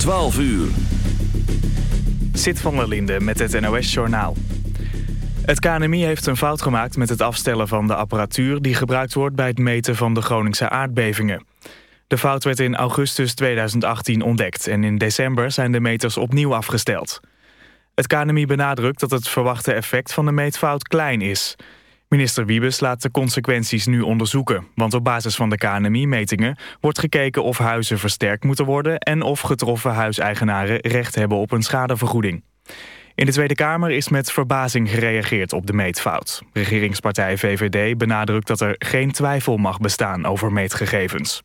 12 uur. Zit van der Linde met het NOS-journaal. Het KNMI heeft een fout gemaakt met het afstellen van de apparatuur... die gebruikt wordt bij het meten van de Groningse aardbevingen. De fout werd in augustus 2018 ontdekt... en in december zijn de meters opnieuw afgesteld. Het KNMI benadrukt dat het verwachte effect van de meetfout klein is... Minister Wiebes laat de consequenties nu onderzoeken. Want op basis van de KNMI-metingen wordt gekeken of huizen versterkt moeten worden... en of getroffen huiseigenaren recht hebben op een schadevergoeding. In de Tweede Kamer is met verbazing gereageerd op de meetfout. Regeringspartij VVD benadrukt dat er geen twijfel mag bestaan over meetgegevens.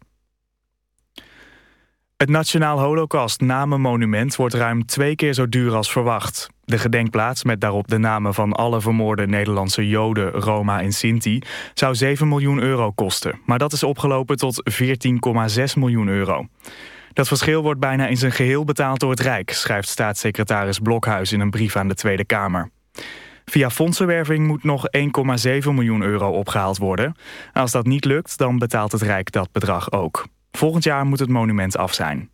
Het Nationaal Holocaust Namenmonument wordt ruim twee keer zo duur als verwacht. De gedenkplaats met daarop de namen van alle vermoorde Nederlandse Joden, Roma en Sinti... zou 7 miljoen euro kosten, maar dat is opgelopen tot 14,6 miljoen euro. Dat verschil wordt bijna in zijn geheel betaald door het Rijk... schrijft staatssecretaris Blokhuis in een brief aan de Tweede Kamer. Via fondsenwerving moet nog 1,7 miljoen euro opgehaald worden. Als dat niet lukt, dan betaalt het Rijk dat bedrag ook. Volgend jaar moet het monument af zijn.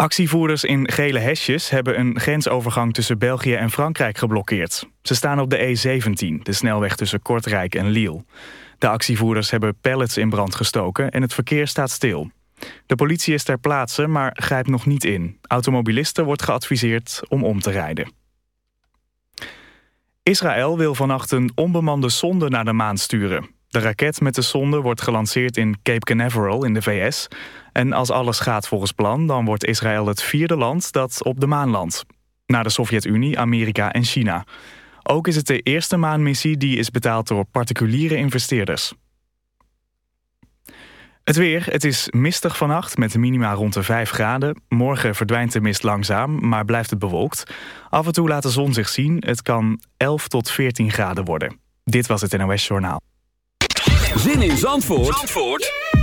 Actievoerders in gele hesjes hebben een grensovergang tussen België en Frankrijk geblokkeerd. Ze staan op de E17, de snelweg tussen Kortrijk en Lille. De actievoerders hebben pallets in brand gestoken en het verkeer staat stil. De politie is ter plaatse, maar grijpt nog niet in. Automobilisten wordt geadviseerd om om te rijden. Israël wil vannacht een onbemande sonde naar de maan sturen. De raket met de sonde wordt gelanceerd in Cape Canaveral in de VS. En als alles gaat volgens plan, dan wordt Israël het vierde land dat op de maan landt. Na de Sovjet-Unie, Amerika en China. Ook is het de eerste maanmissie die is betaald door particuliere investeerders. Het weer, het is mistig vannacht met minima rond de 5 graden. Morgen verdwijnt de mist langzaam, maar blijft het bewolkt. Af en toe laat de zon zich zien. Het kan 11 tot 14 graden worden. Dit was het NOS Journaal. Zin in Zandvoort, Zandvoort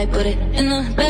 I put it in the bag.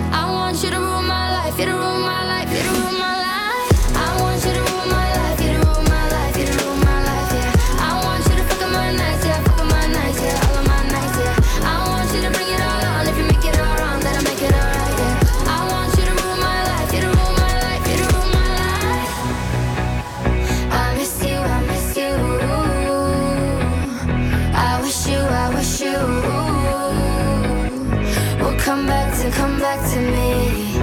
to come back to me,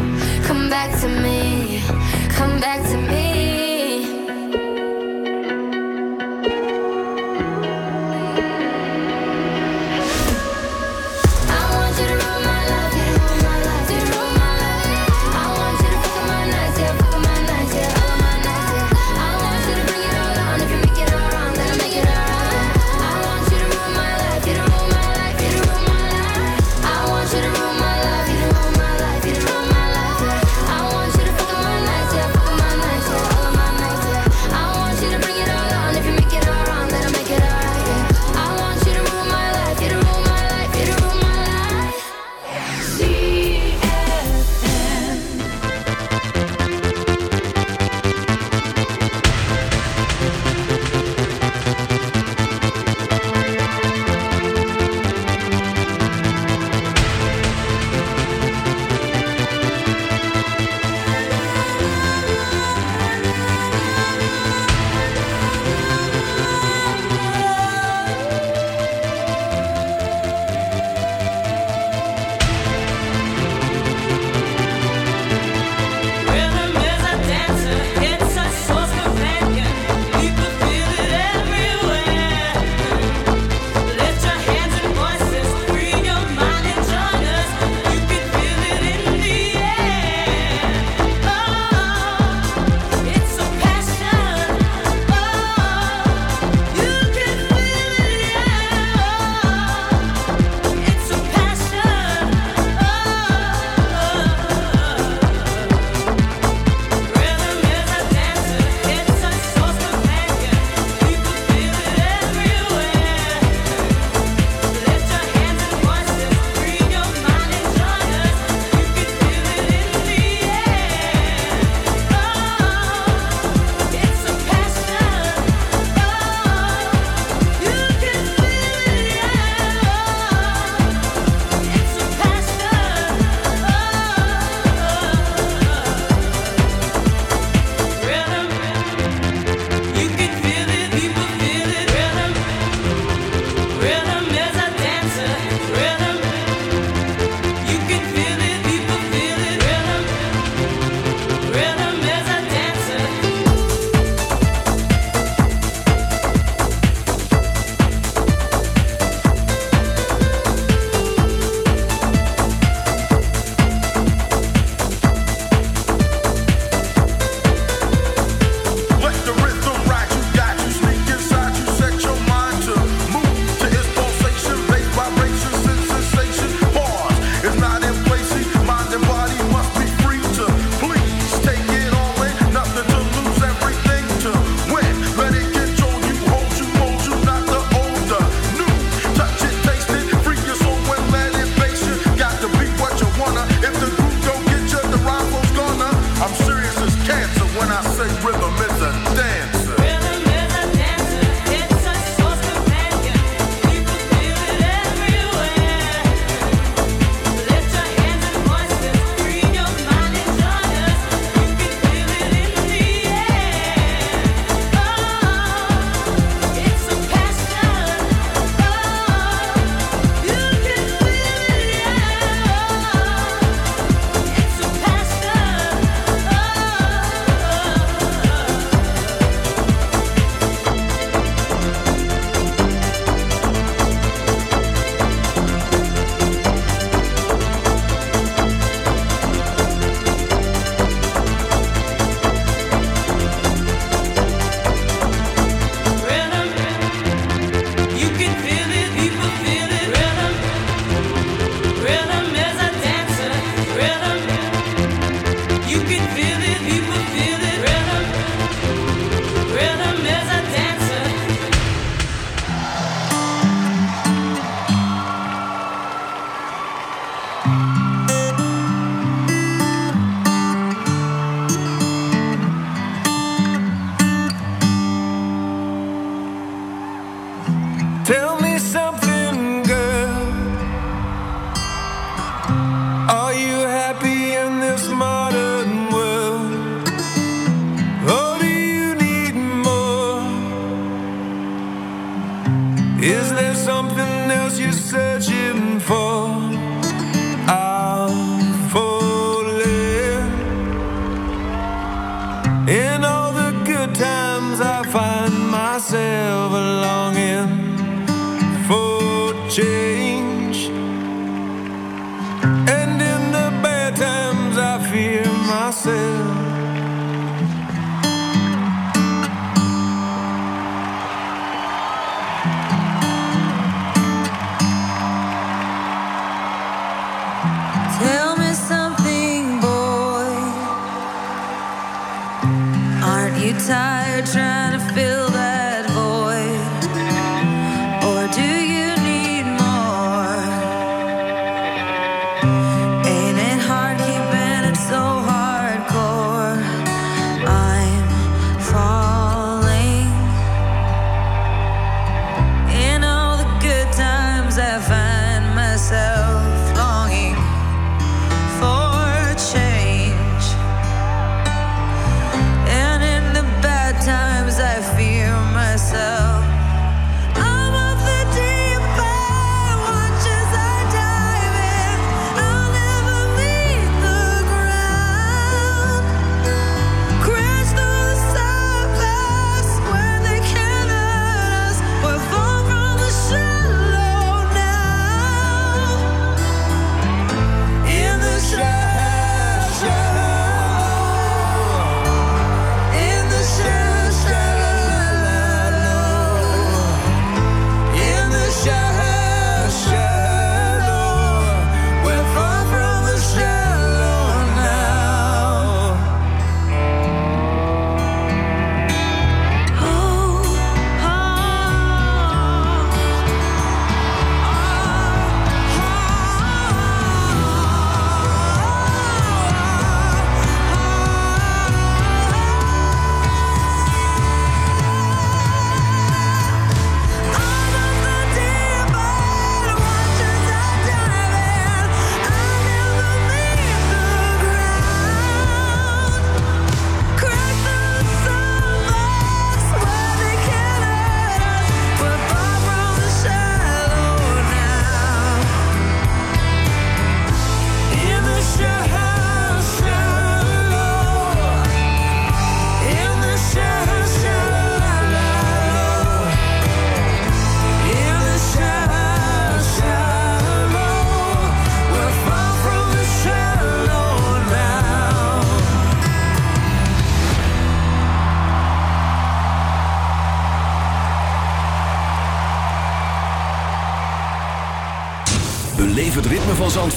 come back to me, come back to me.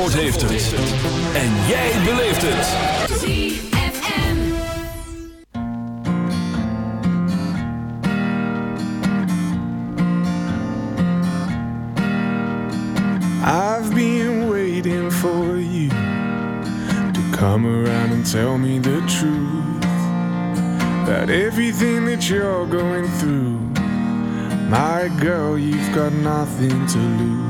Zandvoort heeft het. En jij beleeft het. I've been waiting for you to come around and tell me the truth about everything that you're going through. My girl, you've got nothing to lose.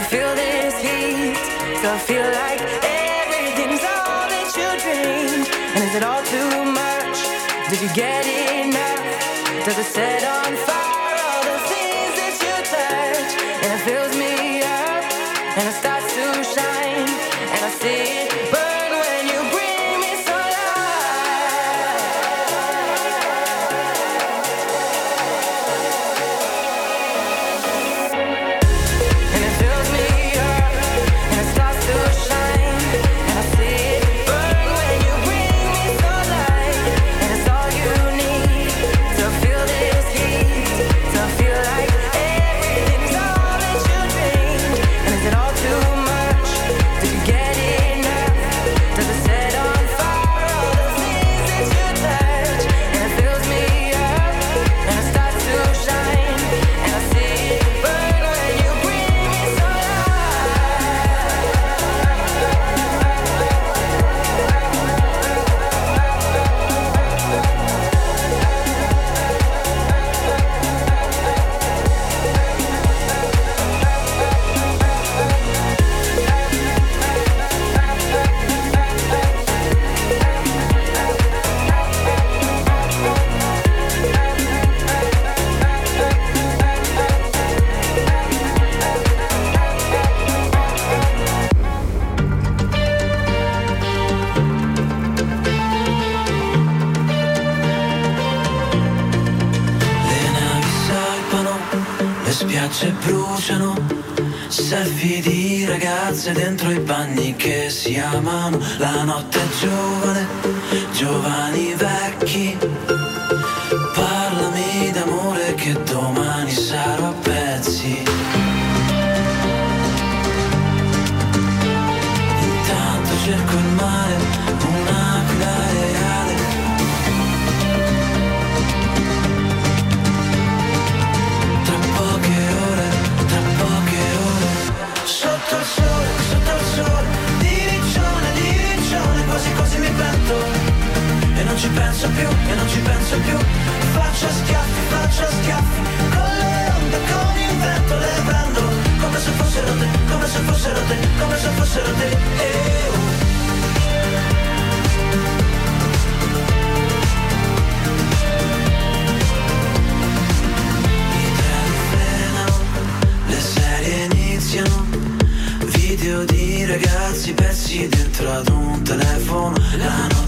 feel this heat, to feel like everything's all that you dreamed. And is it all too much? Did you get enough? Does it set on fire?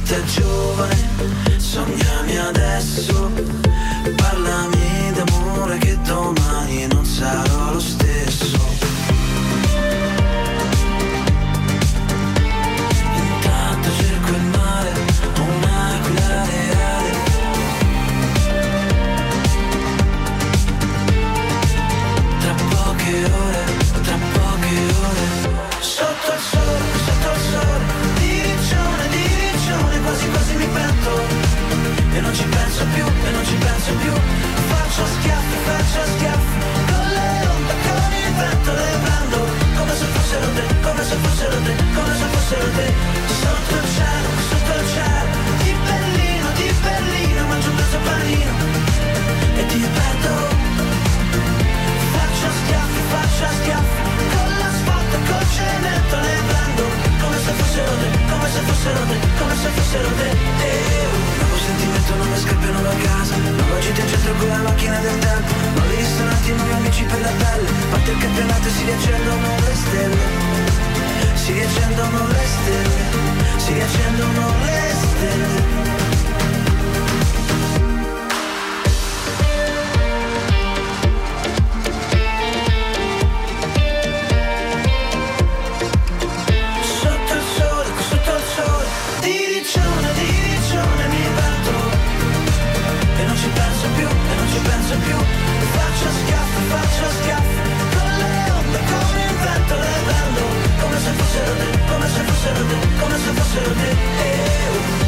vita giovane, sognami adesso. sempre nuova casa. Nuova gita in centro con la macchina del tempo. Ma lì sono attimo gli amici per la pelle. Parte il campionato e si riaccendono le stelle. Si riaccendono le stelle. Si riaccendono le stelle. passen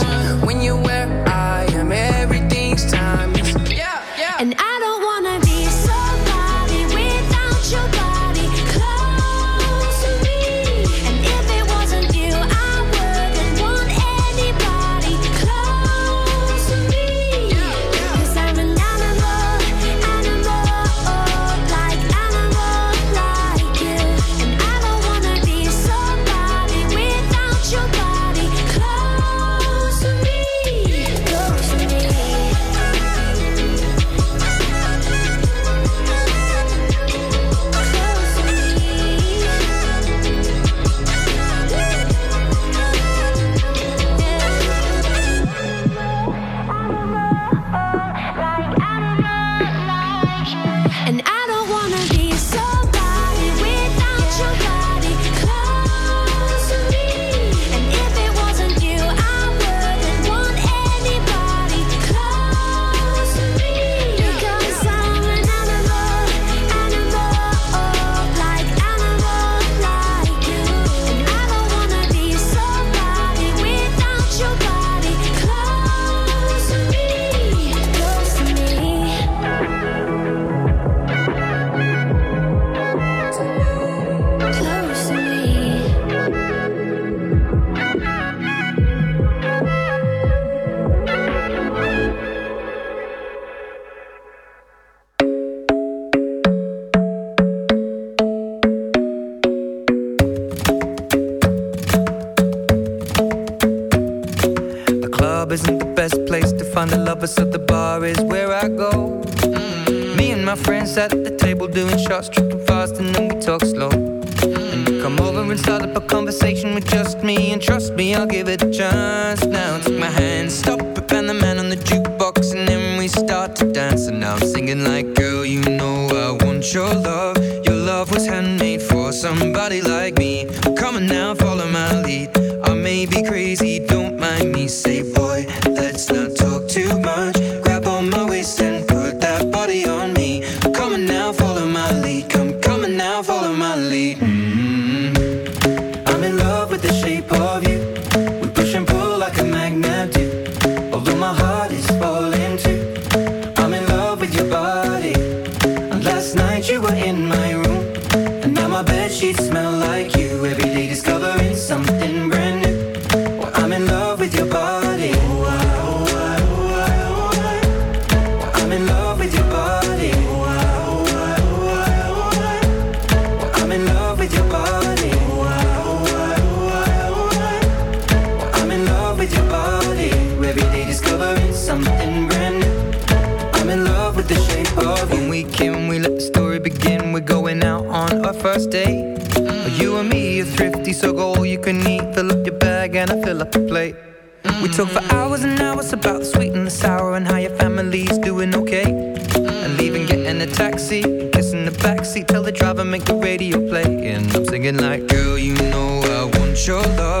fill up a plate. We talk for hours and hours about the sweet and the sour and how your family's doing okay. And leaving, getting a taxi, kissing the backseat, tell the driver make the radio play. And I'm singing like, girl, you know I want your love.